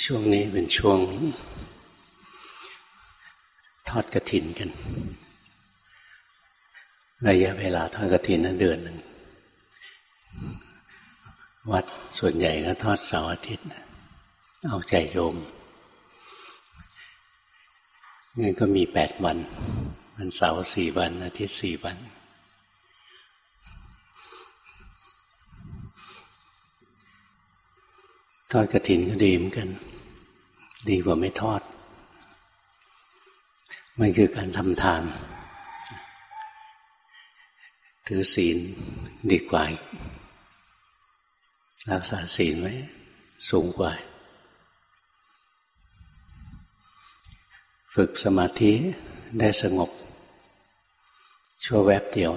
ช่วงนี้เป็นช่วง ทอดกระถินกัน ระยะเวลาทอดกระถินนั้นเดือนหนึ่งวัดส่วนใหญ่ก็ทอดเสาร์อาทิตย์ เอาใจโยมงั้นก็มีแปดวัน วันเสาร์สี่วัน อาทิตย์สี่วัน ทอดกระถินก็ดีเหมือนกัน ดีกว่าไม่ทอด มันคือการทำทาน ถือศีลดีกว่ารักษาศีลไว้สูงกว่า ฝึกสมาธิได้สงบ ชั่วแวบเดียว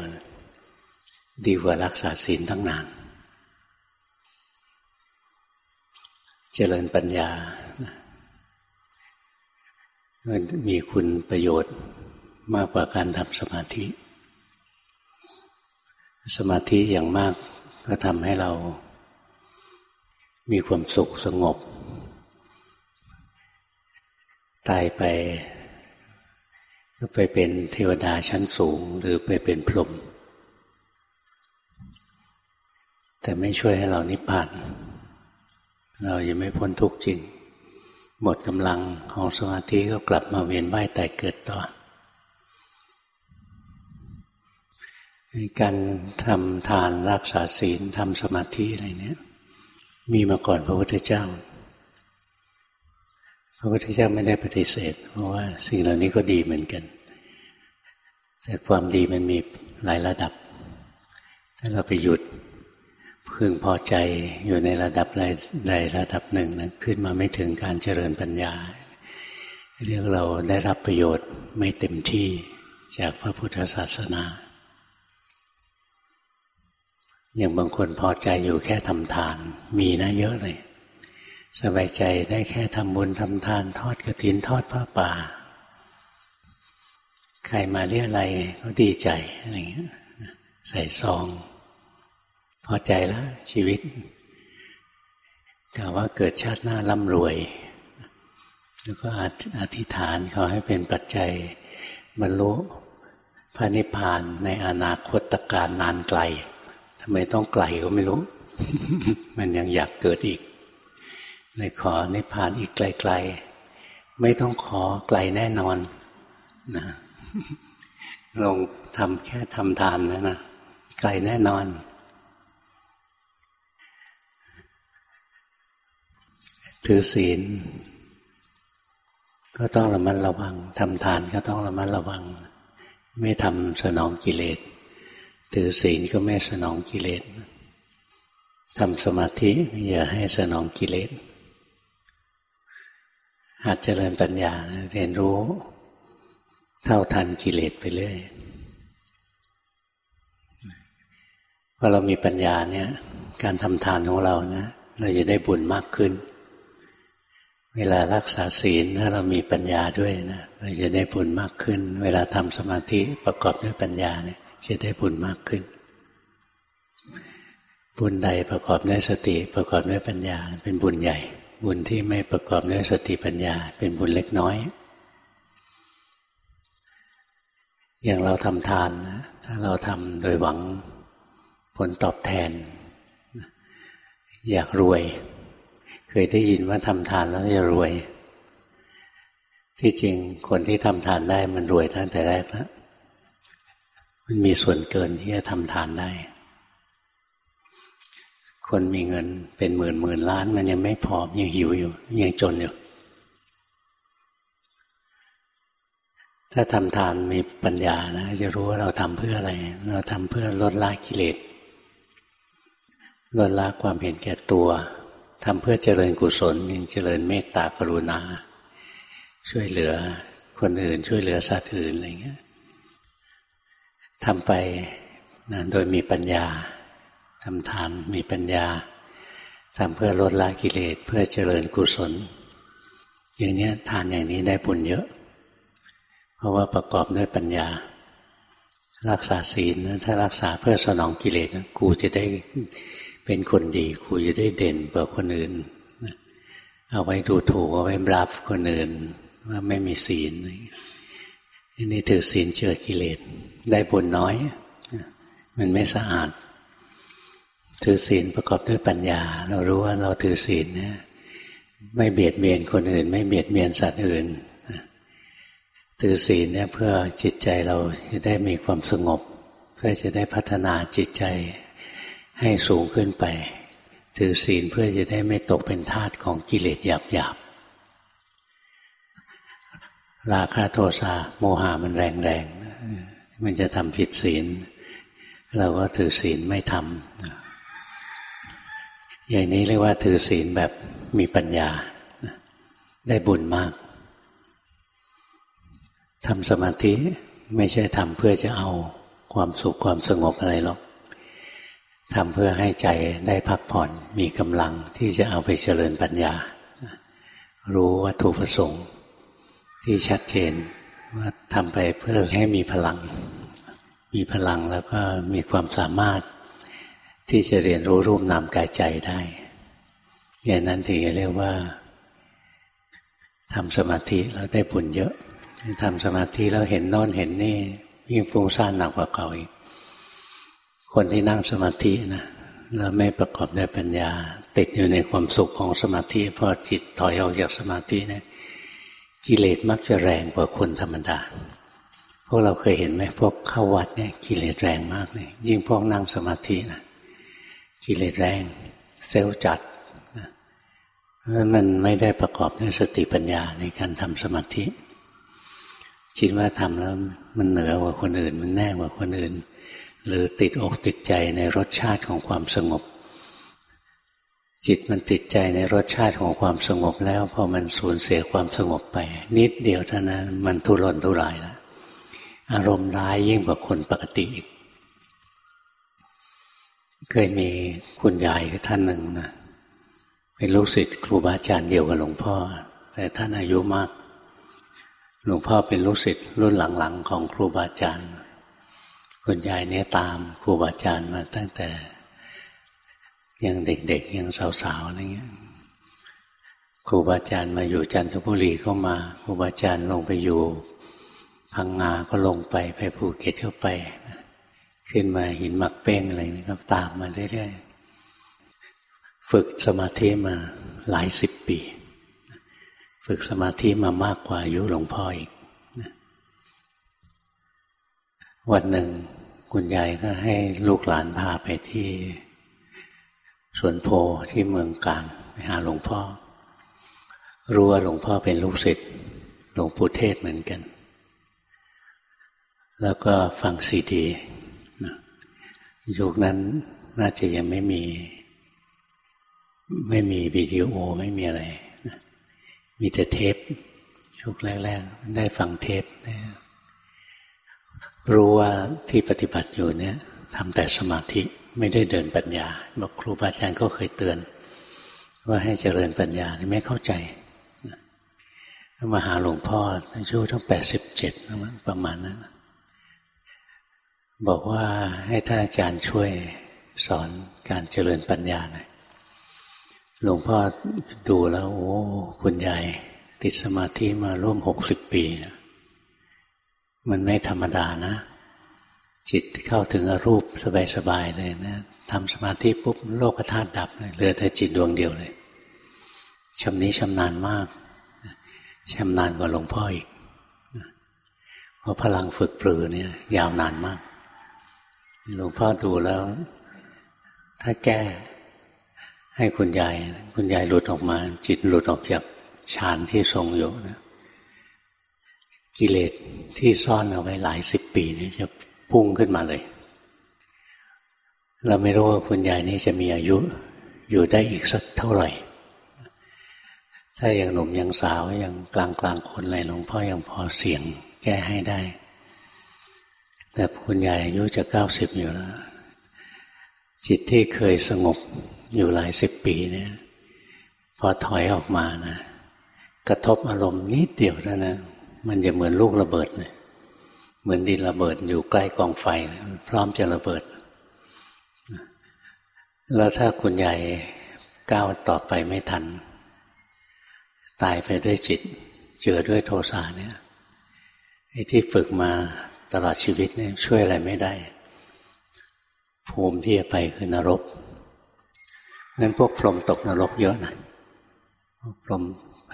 ดีกว่ารักษาศีลตั้งนาน เจริญปัญญา มันมีคุณประโยชน์มากกว่าการทำสมาธิ สมาธิอย่างมากก็ทำให้เรา มีความสุขสงบ ตายไป ก็ไปเป็นเทวดาชั้นสูง หรือไปเป็นพรหมแต่ไม่ช่วยให้เรานิพพาน เรายังไม่พ้นทุกข์จริง หมดกำลังของสมาธิก็กลับมาเวียนว่ายแต่เกิดต่อ การทำทานรักษาศีลทำสมาธิอะไรเนี้ยมีมาก่อนพระพุทธเจ้า พระพุทธเจ้าไม่ได้ปฏิเสธ เพราะว่าสิ่งเหล่านี้ก็ดีเหมือนกัน แต่ความดีมันมีหลายระดับ ถ้าเราไปหยุด พึงพอใจอยู่ในระดับใดระดับหนึ่งนะขึ้นมาไม่ถึงการเจริญปัญญา เรียกเราได้รับประโยชน์ไม่เต็มที่จากพระพุทธศาสนา อย่างบางคนพอใจอยู่แค่ทำทาน มีนะเยอะเลย สบายใจได้แค่ทำบุญทำทาน ทอดกระถินทอดผ้าป่า ใครมาเรียอะไรก็ดีใจอะไรเงี้ยใส่ซอง พอใจแล้ว ชีวิตกล่าวว่าเกิดชาติหน้าร่ำรวย แล้วก็อธิษฐานขอให้เป็นปัจจัยบรรลุพระนิพพานในอนาคตการนานไกลทำไมต้องไกลก็ไม่รู้ มันยังอยากเกิดอีกเลยขอนิพพานอีกไกลๆ ไม่ต้องขอไกลแน่นอนนะลงทำแค่ทำทานนะนะไกลแน่นอน ถือศีล ก็ต้องระมัดระวังทำทานก็ต้องระมัดระวัง ไม่ทำสนองกิเลส ถือศีลก็ไม่สนองกิเลสทำสมาธิอย่าให้สนองกิเลสหัดเจริญปัญญาเรียนรู้ เท่าทันกิเลสไปเรื่อยพอเรามีปัญญาเนี่ย การทำทานของเรานะเราจะได้บุญมากขึ้น เวลารักษาศีลถ้าเรามีปัญญาด้วยนะเราจะได้บุญมากขึ้น เวลาทำสมาธิประกอบด้วยปัญญาเนี่ยจะได้บุญมากขึ้น บุญใดประกอบด้วยสติประกอบด้วยปัญญา เป็นบุญใหญ่ บุญที่ไม่ประกอบด้วยสติปัญญา เป็นบุญเล็กน้อย อย่างเราทำทานนะถ้าเราทำโดยหวังผลตอบแทน อยากรวย เคยได้ยินว่าทำทานแล้วจะรวย ที่จริงคนที่ทำทานได้มันรวยตั้งแต่แรกแล้วมันมีส่วนเกินที่จะทำทานได้ คนมีเงินเป็นหมื่นหมื่นล้าน มันยังไม่พอยังหิวอยู่ ยังจนอยู่ ถ้าทำทานมีปัญญานะ จะรู้ว่าเราทำเพื่ออะไร เราทำเพื่อลดละกิเลสลดละความเห็นแก่ตัว ทำเพื่อเจริญกุศลยังเจริญเมตตากรุณา ช่วยเหลือคนอื่น ช่วยเหลือสัตว์อื่นอะไรเงี้ยทำไปนะโดยมีปัญญาทำทานมีปัญญาทำเพื่อลดละกิเลสเพื่อเจริญกุศล อย่างนี้ทานอย่างนี้ได้บุญเยอะ เพราะว่าประกอบด้วยปัญญา รักษาศีลถ้ารักษาเพื่อสนองกิเลสกูจะได้ เป็นคนดีกูจะได้เด่นกว่าคนอื่น เอาไว้ดูถูกเอาไว้บลับคนอื่น ว่าไม่มีศีลนี่ถือศีลเจือกิเลสได้บุญน้อย มันไม่สะอาด ถือศีลประกอบด้วยปัญญา เรารู้ว่าเราถือศีลเนี่ยไม่เบียดเบียนคนอื่น ไม่เบียดเบียนสัตว์อื่นถือศีลเนี่ยเพื่อจิตใจเราจะได้มีความสงบ เพื่อจะได้พัฒนาจิตใจ ให้สูงขึ้นไป ถือศีลเพื่อจะได้ไม่ตกเป็นทาสของกิเลสหยาบๆราคะโทสะโมหะมันแรงๆมันจะทำผิดศีล เราก็ถือศีลไม่ทำอย่างนี้เรียกว่าถือศีลแบบมีปัญญา ได้บุญมากทำสมาธิไม่ใช่ทำเพื่อจะเอาความสุขความสงบอะไรหรอก ทำเพื่อให้ใจได้พักผ่อนมีกำลังที่จะเอาไปเจริญปัญญา รู้วัตถุประสงค์ ที่ชัดเจนว่าทำไปเพื่อให้มีพลัง มีพลังแล้วก็มีความสามารถที่จะเรียนรู้รูปนามกายใจได้ อย่างนั้นถึงจะเรียกว่าทำสมาธิแล้วได้บุญเยอะทำสมาธิแล้วเห็นโน่นเห็นนี่ยิ่งฟุ้งซ่านหนักกว่าเก่าอีก คนที่นั่งสมาธินะแล้วไม่ประกอบด้วยปัญญา ติดอยู่ในความสุขของสมาธิพอจิตถอยออกจากสมาธิเนะี่ยกิเลสมักจะแรงกว่าคนธรรมดา พวกเราเคยเห็นไหมพวกเข้าวัดเนี่ยกิเลสแรงมากเลยยิ่งพวกนั่งสมาธินะกิเลสแรง เซลล์จัดนะมันไม่ได้ประกอบด้วยสติปัญญาในการทำสมาธิ คิดว่าทำแล้วมันเหนือกว่าคนอื่น มันแน่กว่าคนอื่น หรือติดอกติดใจในรสชาติของความสงบ จิตมันติดใจในรสชาติของความสงบแล้วพอมันสูญเสียความสงบไป นิดเดียวเท่านั้นมันทุรนทุรายแล้วอารมณ์ร้ายยิ่งกว่าคนปกติอีกเคยมีคุณยายท่านหนึ่งนะเป็นลูกศิษย์ครูบาอาจารย์เดียวกับหลวงพ่อ แต่ท่านอายุมาก หลวงพ่อเป็นลูกศิษย์รุ่นหลังๆ ของครูบาอาจารย์ คุณยายเนี่ยตามครูบาอาจารย์มาตั้งแต่ ยังเด็กๆ ยังสาวๆอะไรเงี้ยครูบาอาจารย์มาอยู่จันทบุรีก็มาครูบาอาจารย์ลงไปอยู่พังงาก็ลงไปไปภูเก็ตเข้าไป ขึ้นมาหินหมักเป้งอะไรนี่ก็ตามมาเรื่อยๆฝึกสมาธิมาหลายสิบปี ฝึกสมาธิมามากกว่าอายุหลวงพ่ออีก วันหนึ่งคุณยายก็ให้ลูกหลานพาไปที่สวนโพที่เมืองการไปหาหลวงพ่อ รู้ว่าหลวงพ่อเป็นลูกศิษย์หลวงปู่เทศเหมือนกัน แล้วก็ฟังซีดียุคนั้นน่าจะยังไม่มี ไม่มีวิดีโอไม่มีอะไร มีแต่เทปชุกแรกๆ ได้ฟังเทป รู้ว่าที่ปฏิบัติอยู่เนี่ยทำแต่สมาธิไม่ได้เดินปัญญาบอกครูบาอาจารย์ก็เคยเตือน ว่าให้เจริญปัญญาไม่เข้าใจมาหาหลวงพ่ออายุตั้งแปดสิบเจ็ดประมาณนั้นบอกว่าให้ท่านอาจารย์ช่วยสอนการเจริญปัญญาหน่อยหลวงพ่อดูแล้ว โอ้ คุณยายติดสมาธิมาร่วมหกสิบปี มันไม่ธรรมดานะ จิตเข้าถึงอรูปสบายๆเลยนะทำสมาธิปุ๊บโลกธาตุดับเลยเหลือแต่จิตดวงเดียวเลยชำนี้ชำนาญมากชำนาญกว่าหลวงพ่ออีกเพราะพลังฝึกปลือเนี่ย ยาวนานมากหลวงพ่อดูแล้ว ถ้าแก้ ให้คุณยาย คุณยายหลุดออกมา จิตหลุดออกจากฌานที่ทรงอยู่นะ กิเลสที่ซ่อนเอาไว้หลายสิบปีนี่จะพุ่งขึ้นมาเลย เราไม่รู้ว่าคุณยายนี้จะมีอายุอยู่ได้อีกสักเท่าไหร่ ถ้ายังหนุ่มยังสาวยังกลางกลางคนอะไรหลวงพ่อยังพอเสียงแก้ให้ได้ แต่คุณยายอายุจะเก้าสิบอยู่แล้ว จิตที่เคยสงบอยู่หลายสิบปีเนี่ยพอถอยออกมานะ กระทบอารมณ์นิดเดียวนะนะ มันจะเหมือนลูกระเบิดเลยเหมือนดินระเบิดอยู่ใกล้กองไฟ พร้อมจะระเบิด แล้วถ้าคุณใหญ่ก้าวต่อไปไม่ทัน ตายไปด้วยจิต เจอด้วยโทสะเนี่ยไอ้ที่ฝึกมาตลอดชีวิตเนี่ยช่วยอะไรไม่ได้ ภูมิที่จะไปคือนรกงั้นพวกพรหมตกนรกเยอะนะพรหมไป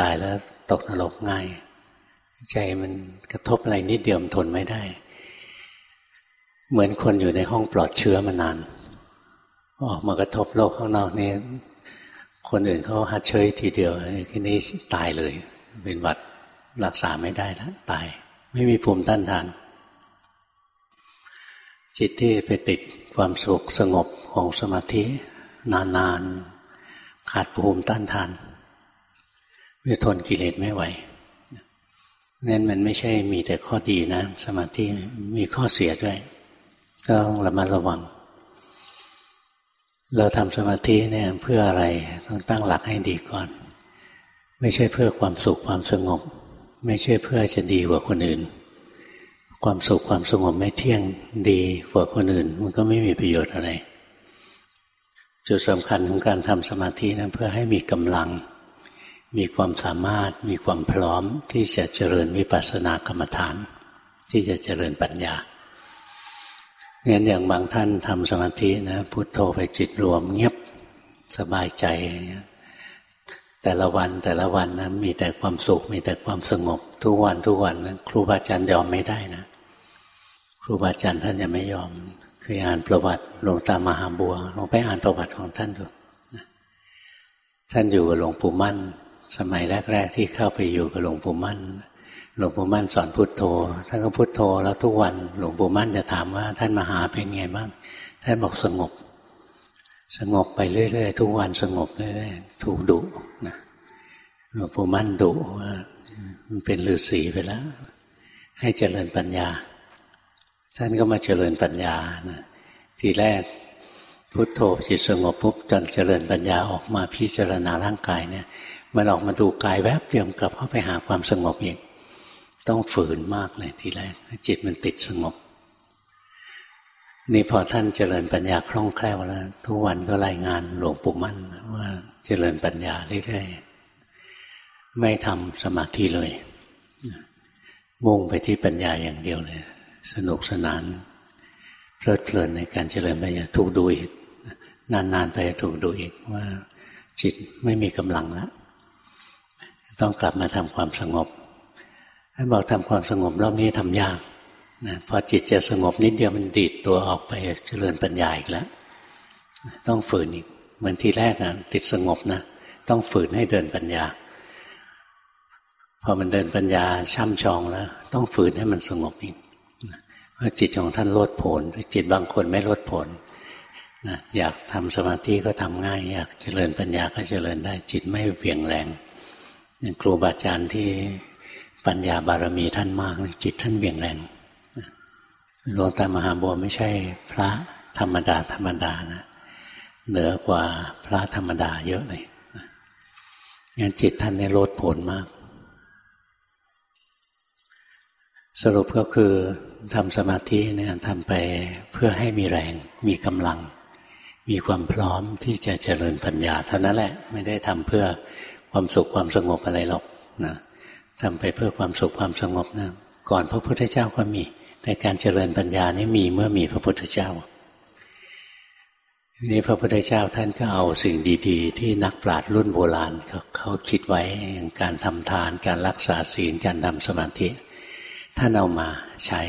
ตายแล้วตกนรกง่าย ใจมันกระทบอะไรนิดเดียวทนไม่ได้ เหมือนคนอยู่ในห้องปลอดเชื้อมานานออกมากระทบโลกข้างนอกนี่คนอื่นเขาหัดเชยทีเดียวทีนี้ตายเลย เป็นหวัดรักษาไม่ได้แล้วตาย ไม่มีภูมิต้านทาน จิตที่ไปติดความสุขสงบของสมาธิ นานๆขาดภูมิต้านทานไม่ทนกิเลสไม่ไหว งั้นมันไม่ใช่มีแต่ข้อดีนะ สมาธิมีข้อเสียด้วย ก็ต้องระมัดระวัง เราทำสมาธิเนี่ยเพื่ออะไรต้องตั้งหลักให้ดีก่อน ไม่ใช่เพื่อความสุขความสงบ ไม่ใช่เพื่อจะดีกว่าคนอื่น ความสุขความสงบไม่เที่ยงดีกว่าคนอื่น มันก็ไม่มีประโยชน์อะไร จุดสำคัญของการทำสมาธินะั้นเพื่อให้มีกำลัง มีความสามารถมีความพร้อมที่จะเจริญวิปัสสนากรรมฐาน ที่จะเจริญปัญญางั้นอย่างบางท่านทำสมาธินะพุโทโธไปจิตรวมเงียบสบายใจ แต่ละวันแต่ละวันนะมีแต่ความสุข มีแต่ความสงบ ทุกวันทุกวันนะครูบาอาจารย์ยอมไม่ได้นะครูบาอาจารย์ท่านจะไม่ยอมเคยอ่านประวัติหลวงตามหาบัวลองไปอ่านประวัติของท่านดูท่านอยู่กับหลวงปู่มั่น สมัยแรก ๆ ที่เข้าไปอยู่กับหลวงปู่มั่น หลวงปู่มั่นสอนพุทโธ ท่านก็พุทโธแล้วทุกวัน หลวงปู่มั่นจะถามว่า ท่านมาหาเป็นไงบ้าง ท่านบอกสงบ สงบไปเรื่อยๆทุกวันสงบเรื่อยๆถูกดุนะหลวงปู่มั่นดุว่ามันเป็นฤาษีไปแล้ว ให้เจริญปัญญา ท่านก็มาเจริญปัญญานะทีแรกพุทโธจิตสงบปุ๊บจนเจริญปัญญาออกมาพิจารณาร่างกายเนี่ย มันออกมาดูกายแวบเดียวกลับเข้าไปหาความสงบอีก ต้องฝืนมากเลยทีแรกจิตมันติดสงบ นี่พอท่านเจริญปัญญาคล่องแคล่วแล้ว ทุกวันก็รายงานหลวงปู่มั่นว่าเจริญปัญญาเรื่อยๆไม่ทำสมาธิเลยมุ่งไปที่ปัญญาอย่างเดียวเลย สนุกสนาน เพลิดเพลินในการเจริญปัญญาถูกดูอีกนานๆไปถูกดูอีกว่าจิตไม่มีกำลังแล้ว ต้องกลับมาทำความสงบท่านบอกทำความสงบรอบนี้ทำยากนะพอจิตจะสงบนิดเดียวมันดีดตัวออกไปเจริญปัญญาอีกแล้วต้องฝืนอีกเหมือนทีแรกนะติดสงบนะต้องฝืนให้เดินปัญญา พอมันเดินปัญญาช่ำชองแล้ว ต้องฝืนให้มันสงบอีกเพราะจิตของท่านลดผล จิตบางคนไม่ลดผลนะอยากทำสมาธิก็ทำง่าย อยากเจริญปัญญาก็เจริญได้ จิตไม่เวียงแรง อย่างครูบาอาจารย์ที่ปัญญาบารมีท่านมาก จิตท่านเบี่ยงแรงหลวงตามหาบัวไม่ใช่พระธรรมดาธรรมดานะเหนือกว่าพระธรรมดาเยอะเลยงั้นจิตท่านในโลดผลมาก สรุปก็คือทำสมาธิเนี่ยทำไปเพื่อให้มีแรง มีกำลัง มีความพร้อมที่จะเจริญปัญญาเท่านั้นแหละ ไม่ได้ทำเพื่อ ความสุขความสงบอะไรหรอกนะทำไปเพื่อความสุขความสงบนะก่อนพระพุทธเจ้าก็มี แต่การเจริญปัญญานี่มีเมื่อมีพระพุทธเจ้านี้พระพุทธเจ้าท่านก็เอาสิ่งดี ๆ ที่นักปราชญ์รุ่นโบราณเขาคิดไว้อย่างการทำทาน การรักษาศีลการทำสมาธิ ท่านเอามาใช้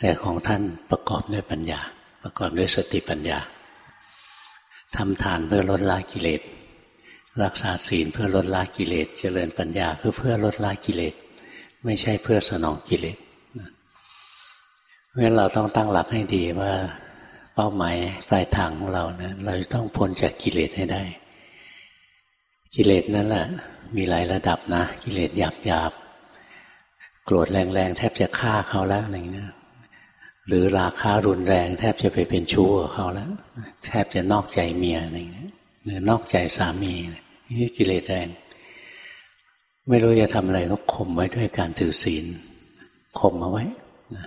แต่ของท่านประกอบด้วยปัญญา ประกอบด้วยสติปัญญาทำทานเพื่อลดละกิเลส รักษาศีลเพื่อลดละกิเลส เจริญปัญญาคือเพื่อลดละกิเลส ไม่ใช่เพื่อสนองกิเลสเพราะฉะนั้นเราต้องตั้งหลักให้ดีว่าเป้าหมายปลายทางของเรานะเราต้องพ้นจากกิเลสให้ได้ กิเลสนั่นแหละมีหลายระดับนะ กิเลสหยาบหยาบโกรธแรงๆแทบจะฆ่าเขาแล้วอะไรเงี้ยหรือราคารุนแรง แทบจะไปเป็นชู้กับเขาแล้ว แทบจะนอกใจเมียอะไรเงี้ยหรือนอกใจสามีนี่ กิเลสแรง ไม่รู้จะทำอะไรก็ข่มไว้ด้วยการถือศีลข่มเอาไว้นะ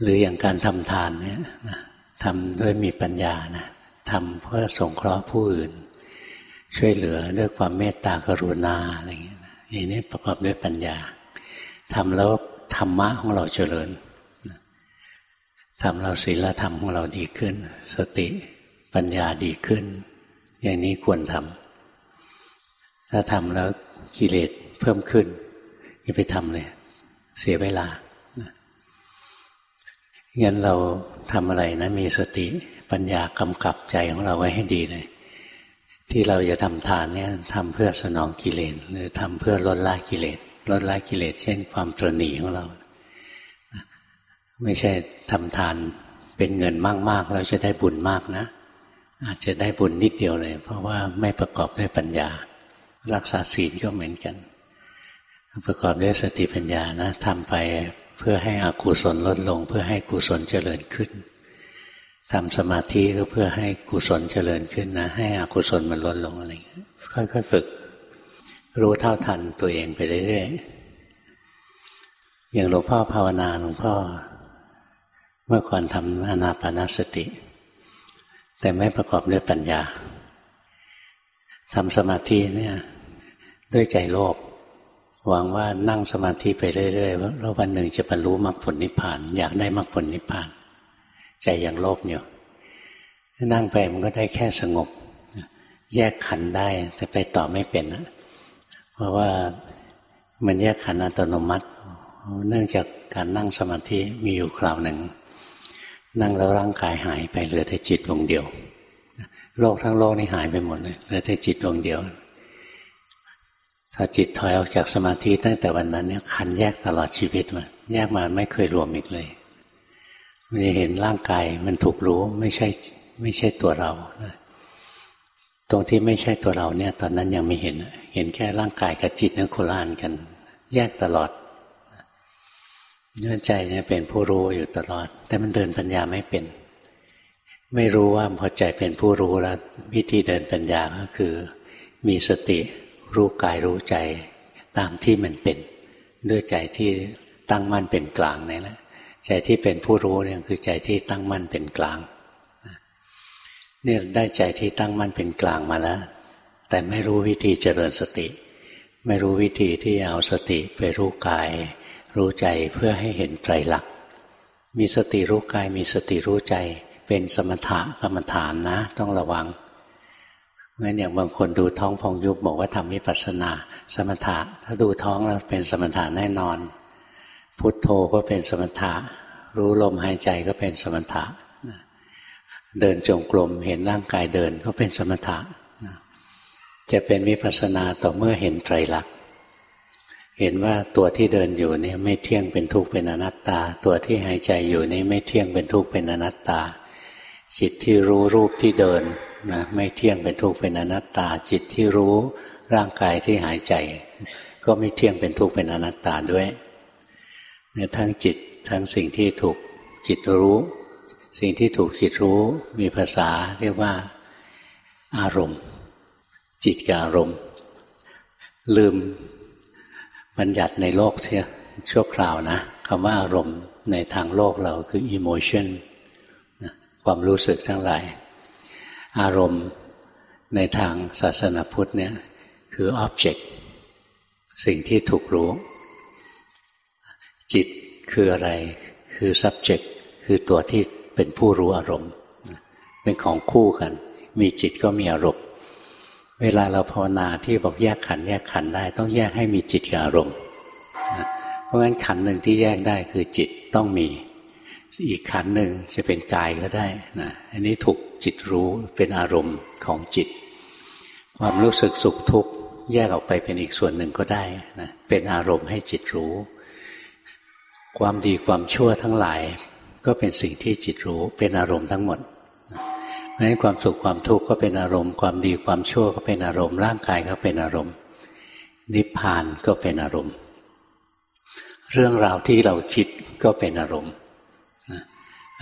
หรืออย่างการทำทานเนี่ยนะทำด้วยมีปัญญานะทำเพื่อสงเคราะห์ผู้อื่น ช่วยเหลือด้วยความเมตตากรุณาอะไรอย่างเงี้ยอย่างนี้ประกอบด้วยปัญญาทำแล้วธรรมะของเราเจริญทำเราศีลธรรมของเราดีขึ้น สติปัญญาดีขึ้น อย่างนี้ควรทำถ้าทำแล้วกิเลสเพิ่มขึ้นอย่าไปทำเลย เสียเวลางั้นเราทำอะไรนะ มีสติปัญญากำกับใจของเราไว้ให้ดีเลย ที่เราจะทำทานเนี่ยทำเพื่อสนองกิเลสหรือทำเพื่อลดละกิเลสลดละกิเลสเช่น ความตรณีของเรา ไม่ใช่ทำทานเป็นเงินมากๆแล้วจะได้บุญมากนะ อาจจะได้บุญนิดเดียวเลย เพราะว่าไม่ประกอบด้วยปัญญา รักษาศีลก็เหมือนกัน ประกอบด้วยสติปัญญานะทำไปเพื่อให้อกุศลลดลง เพื่อให้กุศลเจริญขึ้นทำสมาธิก็เพื่อให้กุศลเจริญขึ้นนะ ให้อกุศลมันลดลงอะไรอย่างนี้ค่อยๆฝึก รู้เท่าทันตัวเองไปเรื่อยๆอย่างหลวงพ่อภาวนาหลวงพ่อ เมื่อก่อนทำอนาปานสติ แต่ไม่ประกอบด้วยปัญญาทำสมาธิเนี่ย ด้วยใจโลภหวังว่านั่งสมาธิไปเรื่อยๆแล้ววันหนึ่งจะบรรลุมรรคผลนิพพาน อยากได้มรรคผลนิพพาน ใจยังโลภอยู่นั่งไปมันก็ได้แค่สงบ แยกขันได้ แต่ไปต่อไม่เป็นนะเพราะว่ามันแยกขันอัตโนมัติ เนื่องจากการนั่งสมาธิมีอยู่คราวหนึ่ง นั่งแล้วร่างกายหายไปเหลือแต่จิตดวงเดียว โลกทั้งโลกนี่หายไปหมดเลยเหลือแต่จิตดวงเดียว ถ้าจิตถอยออกจากสมาธิตั้งแต่วันนั้นเนี่ยขันแยกตลอดชีวิตมาแยกมาไม่เคยรวมอีกเลยมันจะเห็นร่างกายมันถูกรู้ไม่ใช่ไม่ใช่ตัวเราตรงที่ไม่ใช่ตัวเราเนี่ย ตอนนั้นยังไม่เห็น เห็นแค่ร่างกายกับจิตนั่นโคลานกัน แยกตลอด ใจเนี่ยเป็นผู้รู้อยู่ตลอด แต่มันเดินปัญญาไม่เป็น ไม่รู้ว่าพอใจเป็นผู้รู้แล้ววิธีเดินปัญญาก็คือ มีสติรู้กายรู้ใจตามที่มันเป็น ด้วยใจที่ตั้งมั่นเป็นกลางนี่แหละใจที่เป็นผู้รู้เนี่ยคือใจที่ตั้งมั่นเป็นกลางเนี่ยได้ใจที่ตั้งมั่นเป็นกลางมาแล้ว แต่ไม่รู้วิธีเจริญสติ ไม่รู้วิธีที่เอาสติไปรู้กาย รู้ใจเพื่อให้เห็นไตรลักษณ์มีสติรู้กายมีสติรู้ใจ เป็นสมถะกรรมฐานนะ ต้องระวังงั้นอย่างบางคนดูท้องพองยุบบอกว่าทำวิปัสสนา สมถะ ถ้าดูท้องแล้วเป็นสมถะแน่นอน พุทโธก็เป็นสมถะ รู้ลมหายใจก็เป็นสมถะเดินจงกรมเห็นร่างกายเดินก็เป็นสมถะจะเป็นวิปัสสนาต่อเมื่อเห็นไตรลักษณ์ เห็นว่าตัวที่เดินอยู่นี่ไม่เที่ยงเป็นทุกข์เป็นอนัตตา ตัวที่หายใจอยู่นี่ไม่เที่ยงเป็นทุกข์เป็นอนัตตา จิตที่รู้รูปที่เดินนะไม่เที่ยงเป็นทุกข์เป็นอนัตตา จิตที่รู้ร่างกายที่หายใจ ก็ไม่เที่ยงเป็นทุกข์เป็นอนัตตาด้วยเนี่ยทั้งจิตทั้งสิ่งที่ถูกจิตรู้ สิ่งที่ถูกจิตรู้มีภาษาเรียกว่าอารมณ์ จิตกับอารมณ์ ลืม บัญญัติในโลกเสียชั่วคราวนะคำว่าอารมณ์ในทางโลกเราคือ emotion ความรู้สึกทั้งหลาย อารมณ์ในทางศาสนาพุทธเนี่ยคือ object สิ่งที่ถูกรู้ จิตคืออะไร คือ subject คือตัวที่เป็นผู้รู้อารมณ์ เป็นของคู่กัน มีจิตก็มีอารมณ์ เวลาเราภาวนาที่บอกแยกขันแยกขันได้ ต้องแยกให้มีจิตกับอารมณ์เพราะงั้นขันหนึ่งที่แยกได้คือจิตต้องมี อีกขันหนึ่งจะเป็นกายก็ได้นะอันนี้ถูกจิตรู้เป็นอารมณ์ของจิต ความรู้สึกสุขทุกข์แยกออกไปเป็นอีกส่วนหนึ่งก็ได้นะเป็นอารมณ์ให้จิตรู้ ความดีความชั่วทั้งหลาย ก็เป็นสิ่งที่จิตรู้เป็นอารมณ์ทั้งหมด เพราะฉะนั้นความสุขความทุกข์ก็เป็นอารมณ์ ความดีความชั่วก็เป็นอารมณ์ ร่างกายก็เป็นอารมณ์ นิพพานก็เป็นอารมณ์ เรื่องราวที่เราคิดก็เป็นอารมณ์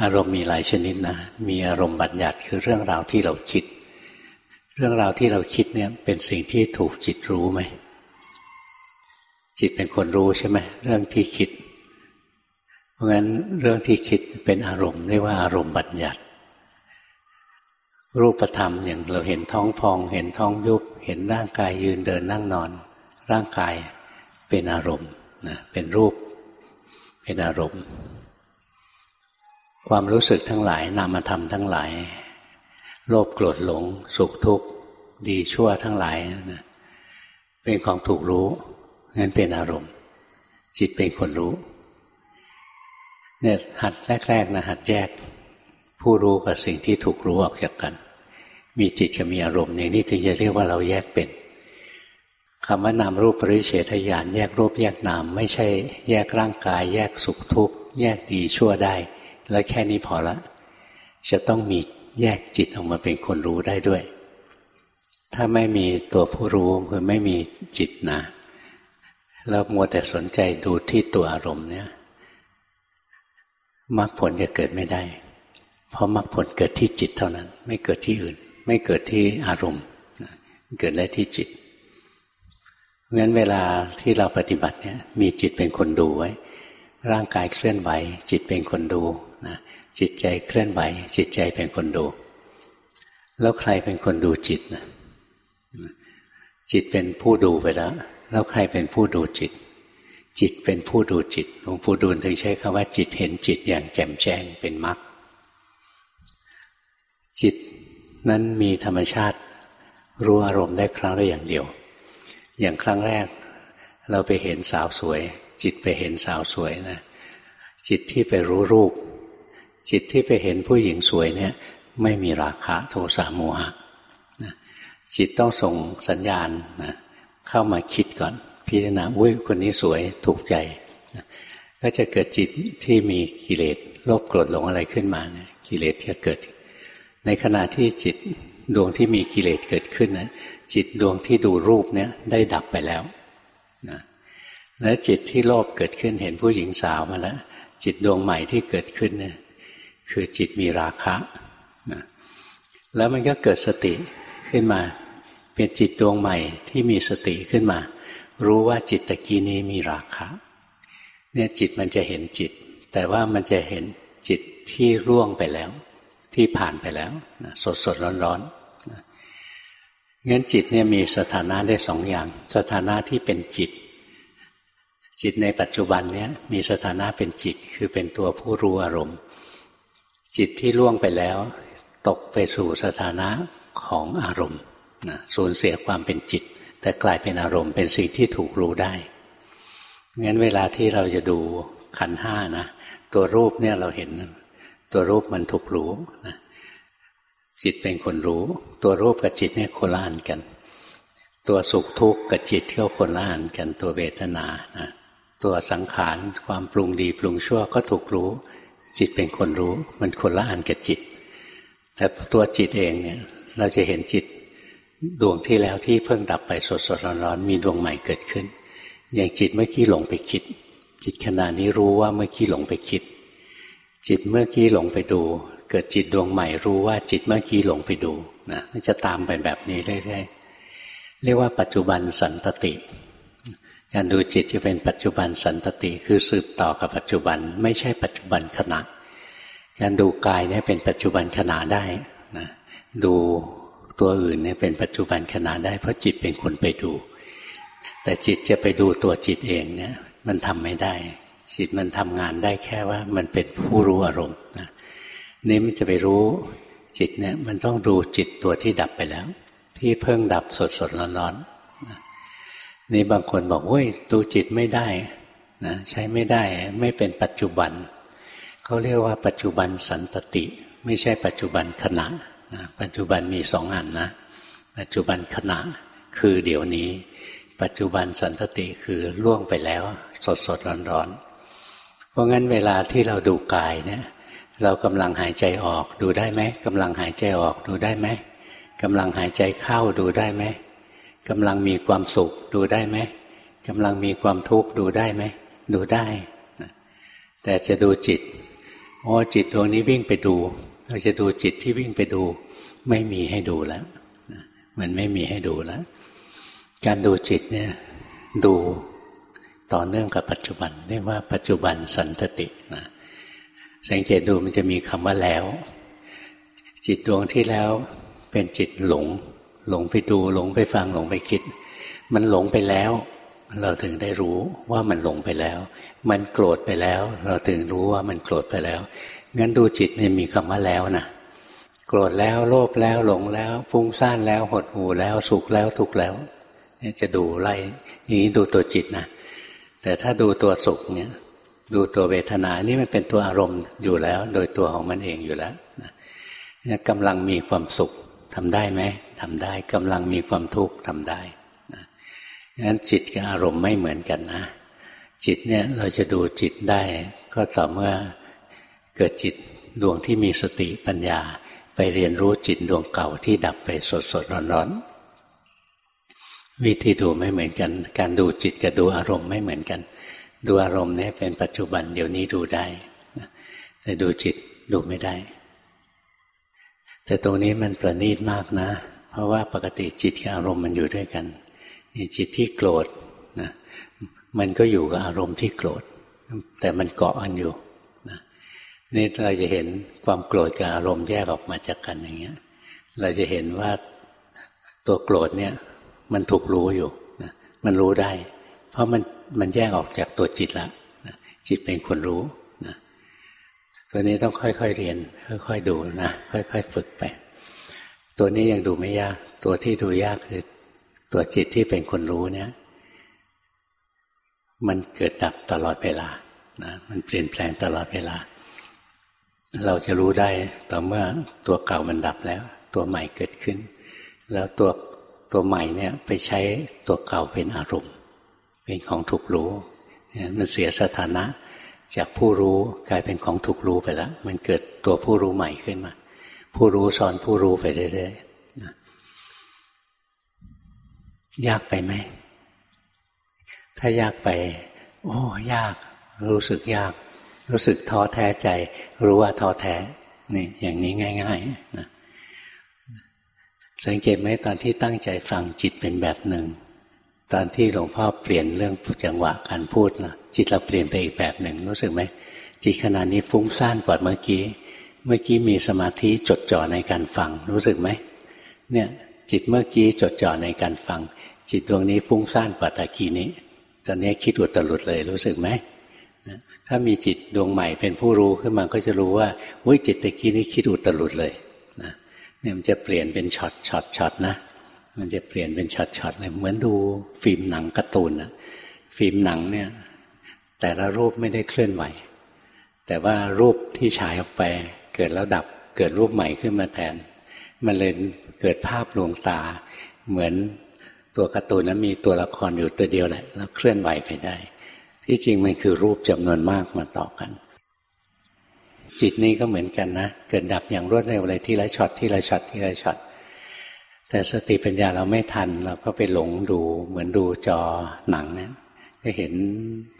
อารมณ์มีหลายชนิดนะมีอารมณ์บัญญัติคือเรื่องราวที่เราคิด เรื่องราวที่เราคิดเนี่ยเป็นสิ่งที่ถูกจิตรู้ไหมจิตเป็นคนรู้ใช่ไหมเรื่องที่คิด เพราะงั้นเรื่องที่คิดเป็นอารมณ์เรียกว่าอารมณ์บัญญัติ รูปธรรมอย่างเราเห็นท้องพอง เห็นท้องยุบ เห็นร่างกายยืนเดินนั่งนอน ร่างกายเป็นอารมณ์นะเป็นรูป เป็นอารมณ์ ความรู้สึกทั้งหลายนามธรรมทั้งหลาย โลภโกรธหลง สุขทุกข์ ดีชั่วทั้งหลายนะเป็นของถูกรู้งั้นเป็นอารมณ์ จิตเป็นคนรู้เนี่ยหัดแรกๆนะหัดแยก ผู้รู้กับสิ่งที่ถูกรู้ออกจากกัน มีจิตกับมีอารมณ์อย่างนี้ถึงจะเรียกว่าเราแยกเป็นคำว่านามรูปปริเฉทญาณแยกรูปแยกนาม ไม่ใช่แยกร่างกาย แยกสุขทุกข์ แยกดีชั่วได้ แล้วแค่นี้พอละ จะต้องมีแยกจิตออกมาเป็นคนรู้ได้ด้วย ถ้าไม่มีตัวผู้รู้คือไม่มีจิตนะแล้วมัวแต่สนใจดูที่ตัวอารมณ์เนี่ยมรรคผลจะเกิดไม่ได้ เพราะมรรคผลเกิดที่จิตเท่านั้น ไม่เกิดที่อื่น ไม่เกิดที่อารมณ์เกิดได้ที่จิตงั้นเวลาที่เราปฏิบัติเนี่ยมีจิตเป็นคนดูไว้ ร่างกายเคลื่อนไหว จิตเป็นคนดูนะจิตใจเคลื่อนไหว จิตใจเป็นคนดู แล้วใครเป็นคนดูจิตนะจิตเป็นผู้ดูไปแล้ว แล้วใครเป็นผู้ดูจิต จิตเป็นผู้ดูจิตหลวงปู่ดูลถึงใช้คำว่าจิตเห็นจิตอย่างแจ่มแจ้งเป็นมรรค จิตนั้นมีธรรมชาติ รู้อารมณ์ได้ครั้งละอย่างเดียว อย่างครั้งแรก เราไปเห็นสาวสวย จิตไปเห็นสาวสวยนะจิตที่ไปรู้รูป จิตที่ไปเห็นผู้หญิงสวยเนี่ย ไม่มีราคะโทสะโมหะจิตต้องส่งสัญญาณนะเข้ามาคิดก่อน พิจารณาอุ้ยคนนี้สวยถูกใจก็จะเกิดจิตที่มีกิเลสโลภโกรธหลงอะไรขึ้นมาเนี่ยกิเลสจะเกิด ในขณะที่จิตดวงที่มีกิเลสเกิดขึ้นนะจิตดวงที่ดูรูปเนี่ยได้ดับไปแล้วนะแล้วจิตที่โลภเกิดขึ้นเห็นผู้หญิงสาวมาแล้วจิตดวงใหม่ที่เกิดขึ้นเนี่ยคือจิตมีราคะนะแล้วมันก็เกิดสติขึ้นมา เป็นจิตดวงใหม่ที่มีสติขึ้นมา รู้ว่าจิตตะกี้นี้มีราคะเนี่ยจิตมันจะเห็นจิต แต่ว่ามันจะเห็นจิตที่ร่วงไปแล้ว ที่ผ่านไปแล้วสดสดร้อนร้อนงั้นจิตเนี่ยมีสถานะได้สองอย่าง สถานะที่เป็นจิต จิตในปัจจุบันเนี่ยมีสถานะเป็นจิตคือเป็นตัวผู้รู้อารมณ์ จิตที่ล่วงไปแล้ว ตกไปสู่สถานะของอารมณ์นะสูญเสียความเป็นจิต แต่กลายเป็นอารมณ์เป็นสิ่งที่ถูกรู้ได้งั้นเวลาที่เราจะดูขันห้านะตัวรูปเนี่ยเราเห็น ตัวรูปมันถูกรู้นะจิตเป็นคนรู้ ตัวรูปกับจิตเนี่ยโคล่านกัน ตัวสุขทุกข์กับจิตเที่ยวโคล่านกันตัวเวทนานะตัวสังขารความปรุงดีปรุงชั่วก็ถูกรู้ จิตเป็นคนรู้ มันคนละอันกับจิต แต่ตัวจิตเองเนี่ย เราจะเห็นจิตดวงที่แล้วที่เพิ่งดับไปสดสดร้อนๆมีดวงใหม่เกิดขึ้น อย่างจิตเมื่อกี้หลงไปคิด จิตขณะนี้รู้ว่าเมื่อกี้หลงไปคิด จิตเมื่อกี้หลงไปดู เกิดจิตดวงใหม่รู้ว่าจิตเมื่อกี้หลงไปดูนะมันจะตามไปแบบนี้เรื่อยๆเรียกว่าปัจจุบันสันตติการดูจิตจะเป็นปัจจุบันสันตติคือสืบต่อกับปัจจุบัน ไม่ใช่ปัจจุบันขณะ การดูกายเนี่ยเป็นปัจจุบันขณะได้นะดูตัวอื่นเนี่ยเป็นปัจจุบันขณะได้ เพราะจิตเป็นคนไปดู แต่จิตจะไปดูตัวจิตเองเนี่ยมันทำไม่ได้ จิตมันทำงานได้แค่ว่ามันเป็นผู้รู้อารมณ์นะนี่มันจะไปรู้จิตเนี่ยมันต้องดูจิตตัวที่ดับไปแล้ว ที่เพิ่งดับสดสดร้อนร้อนนี่บางคนบอกเว้ยดูจิตไม่ได้นะใช้ไม่ได้ไม่เป็นปัจจุบันเขาเรียกว่าปัจจุบันสันตติ ไม่ใช่ปัจจุบันขณะปัจจุบันมีสองอันนะ ปัจจุบันขณะคือเดี๋ยวนี้ ปัจจุบันสันตติคือล่วงไปแล้ว สดสดร้อนร้อน เพราะงั้นเวลาที่เราดูกายเนี่ย เรากำลังหายใจออกดูได้ไหมกำลังหายใจออกดูได้ไหมกำลังหายใจเข้าดูได้ไหมกำลังมีความสุขดูได้ไหมกำลังมีความทุกข์ดูได้ไหมดูได้ แต่จะดูจิตโอ้จิตดวงนี้วิ่งไปดู เราจะดูจิตที่วิ่งไปดู ไม่มีให้ดูแล้วมันไม่มีให้ดูแล้ว การดูจิตเนี่ย ดู ต่อเนื่องกับปัจจุบัน เรียกว่าปัจจุบันสันตตินะสังเกตดูมันจะมีคำว่าแล้ว จิตดวงที่แล้วเป็นจิตหลง หลงไปดูหลงไปฟังหลงไปคิด มันหลงไปแล้ว เราถึงได้รู้ว่ามันหลงไปแล้ว มันโกรธไปแล้ว เราถึงรู้ว่ามันโกรธไปแล้วงั้นดูจิตไม่มีคำว่าแล้วนะโกรธแล้วโลภแล้วหลงแล้วฟุ้งซ่านแล้วหดหู่แล้วสุขแล้วทุกข์แล้วจะดูไล่อย่างนี้ดูตัวจิตนะ แต่ถ้าดูตัวสุขเนี่ยดูตัวเวทนานี่มันเป็นตัวอารมณ์อยู่แล้ว โดยตัวของมันเองอยู่แล้วนะกำลังมีความสุขทำได้ไหมทำได้กำลังมีความทุกข์ทำได้นะงั้นจิตกับอารมณ์ไม่เหมือนกันนะจิตเนี่ยเราจะดูจิตได้ ก็ต่อเมื่อเกิดจิตดวงที่มีสติปัญญา ไปเรียนรู้จิตดวงเก่าที่ดับไปสดสดร้อนร้อน วิธีดูไม่เหมือนกัน การดูจิตกับดูอารมณ์ไม่เหมือนกัน ดูอารมณ์เนี่ยเป็นปัจจุบันเดี๋ยวนี้ดูได้แต่ดูจิตดูไม่ได้ แต่ตรงนี้มันประณีตมากนะ เพราะว่าปกติจิตกับอารมณ์มันอยู่ด้วยกันจิตที่โกรธนะมันก็อยู่กับอารมณ์ที่โกรธ แต่มันเกาะกันอยู่นะนี่เราจะเห็นความโกรธกับอารมณ์แยกออกมาจากกันอย่างเงี้ย เราจะเห็นว่าตัวโกรธเนี่ย มันถูกรู้อยู่นะมันรู้ได้ เพราะมันมันแยกออกจากตัวจิตแล้วนะจิตเป็นคนรู้นะตัวนี้ต้องค่อยๆเรียน ค่อยๆดูนะค่อยๆฝึกไป ตัวนี้ยังดูไม่ยาก ตัวที่ดูยากคือ ตัวจิตที่เป็นคนรู้เนี่ย มันเกิดดับตลอดเวลานะมันเปลี่ยนแปลงตลอดเวลา เราจะรู้ได้ต่อเมื่อตัวเก่ามันดับแล้ว ตัวใหม่เกิดขึ้น แล้วตัว ตัวใหม่เนี่ยไปใช้ตัวเก่าเป็นอารมณ์ เป็นของถูกรู้มันเสียสถานะ จากผู้รู้กลายเป็นของถูกรู้ไปแล้ว มันเกิดตัวผู้รู้ใหม่ขึ้นมา ผู้รู้สอนผู้รู้ไปเรื่อยๆยากไปไหม ถ้ายากไป โอ้ยาก รู้สึกยาก รู้สึกท้อแท้ใจ รู้ว่าท้อแท้นี่อย่างนี้ง่าย ๆ นะ สังเกตไหมตอนที่ตั้งใจฟังจิตเป็นแบบหนึ่ง ตอนที่หลวงพ่อเปลี่ยนเรื่องจังหวะการพูดนะจิตเราเปลี่ยนไปอีกแบบหนึ่ง รู้สึกไหมจิตขณะนี้ฟุ้งซ่านกว่าเมื่อกี้ เมื่อกี้มีสมาธิจดจ่อในการฟัง รู้สึกไหมเนี่ยจิตเมื่อกี้จดจ่อในการฟัง จิตดวงนี้ฟุ้งซ่านกว่าตะกี้นี้ ตอนนี้คิดอุตลุดเลยรู้สึกไหมถ้ามีจิตดวงใหม่เป็นผู้รู้ขึ้นมาก็จะรู้ว่าวุ้ยจิตตะกี้นี้คิดอุตลุดเลย เนี่ยมันจะเปลี่ยนเป็นช็อตช็อตช็อตนะ มันจะเปลี่ยนเป็นช็อตช็อตเลยเหมือนดูฟิล์มหนังการ์ตูนนะฟิล์มหนังเนี่ย แต่ละรูปไม่ได้เคลื่อนไหว แต่ว่ารูปที่ฉายออกไป เกิดแล้วดับเกิดรูปใหม่ขึ้นมาแทน มันเลยเกิดภาพลวงตา เหมือนตัวการ์ตูนนั้นมีตัวละครอยู่ตัวเดียวแหละ แล้วเคลื่อนไหวไปได้ ที่จริงมันคือรูปจำนวนมากมาต่อกัน จิตนี้ก็เหมือนกันนะ เกิดดับอย่างรวดเร็วเลยที่ละช็อตที่ละช็อตที่ละช็อตแต่สติปัญญาเราไม่ทัน เราก็ไปหลงดู เหมือนดูจอหนังเนี่ยก็เห็น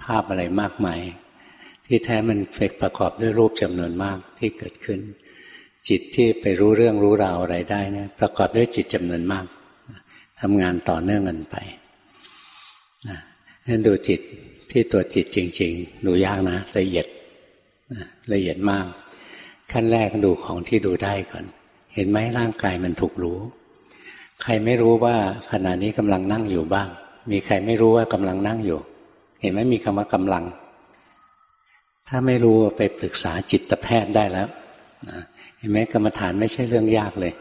ภาพอะไรมากมาย ที่แท้มันเฟกประกอบด้วยรูปจำนวนมากที่เกิดขึ้น จิตที่ไปรู้เรื่องรู้ราวอะไรได้เนี่ยประกอบด้วยจิตจำนวนมากทำงานต่อเนื่องกันไปนั่นดูจิตที่ตัวจิตจริง ๆ ดูยากนะละเอียด ละเอียดมาก ขั้นแรกดูของที่ดูได้ก่อน เห็นไหมร่างกายมันถูกรู้ ใครไม่รู้ว่าขณะนี้กำลังนั่งอยู่บ้าง มีใครไม่รู้ว่ากำลังนั่งอยู่ เห็นไหมมีคำว่ากำลัง ถ้าไม่รู้ไปปรึกษาจิตแพทย์ได้แล้วเห็นไหมกรรมฐานไม่ใช่เรื่องยากเลย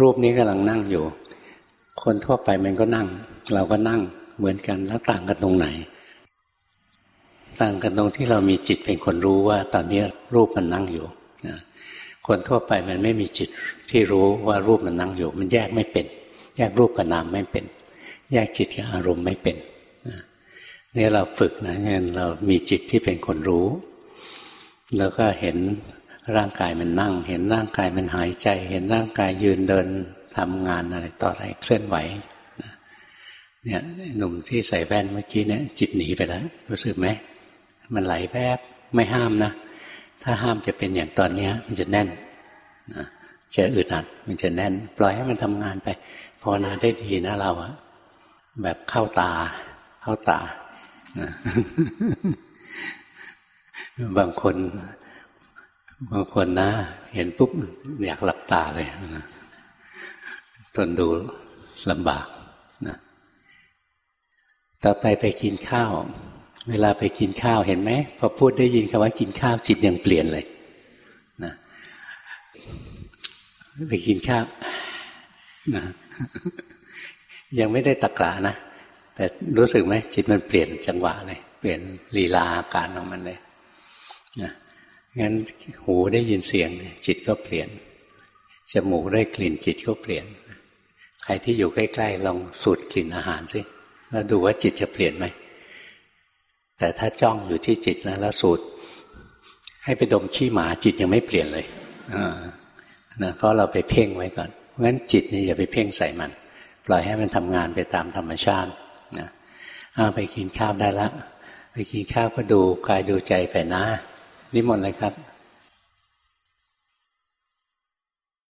รูปนี้กำลังนั่งอยู่ คนทั่วไปมันก็นั่ง เราก็นั่งเหมือนกันแล้วต่างกันตรงไหน ต่างกันตรงที่เรามีจิตเป็นคนรู้ว่า ตอนนี้รูปมันนั่งอยู่นะคนทั่วไปมันไม่มีจิตที่รู้ว่ารูปมันนั่งอยู่ มันแยกไม่เป็น แยกรูปกับนามไม่เป็น แยกจิตกับอารมณ์ไม่เป็นนี่เราฝึกนะงั้นเรามีจิตที่เป็นคนรู้ แล้วก็เห็นร่างกายมันนั่ง เห็นร่างกายมันหายใจ เห็นร่างกายยืนเดินทำงานอะไรต่ออะไรเคลื่อนไหวเนี่ยหนุ่มที่ใส่แว่นเมื่อกี้เนี่ยจิตหนีไปแล้ว รู้สึกไหม มันไหลแวบไม่ห้ามนะ ถ้าห้ามจะเป็นอย่างตอนนี้มันจะแน่นนะจะอึดอัดมันจะแน่น ปล่อยให้มันทำงานไปภาวนาได้ดีนะเราอะแบบเข้าตา เข้าตา บางคน บางคนนะ เห็นปุ๊บอยากหลับตาเลยนะทนดูลำบากนะต่อไปไปกินข้าว เวลาไปกินข้าวเห็นไหมพอพูดได้ยินคำว่ากินข้าวจิตยังเปลี่ยนเลยนะไปกินข้าวนะยังไม่ได้ตะกรานะ แต่รู้สึกไหมจิตมันเปลี่ยนจังหวะเลย เปลี่ยนลีลาอาการของมันเลยนะงั้นหูได้ยินเสียง จิตก็เปลี่ยนจมูกได้กลิ่นจิตก็เปลี่ยน ใครที่อยู่ใกล้ ๆ ลองสูดกลิ่นอาหารสิแล้วดูว่าจิตจะเปลี่ยนไหม แต่ถ้าจ้องอยู่ที่จิตนะแล้วสูดให้ไปดมขี้หมาจิตยังไม่เปลี่ยนเลยนะเพราะเราไปเพ่งไว้ก่อนเพราะงั้นจิตนี่อย่าไปเพ่งใส่มัน ปล่อยให้มันทำงานไปตามธรรมชาตินะไปกินข้าวได้ละ ไปกินข้าวก็ดูกายดูใจไปนะนิมนต์เลยครับ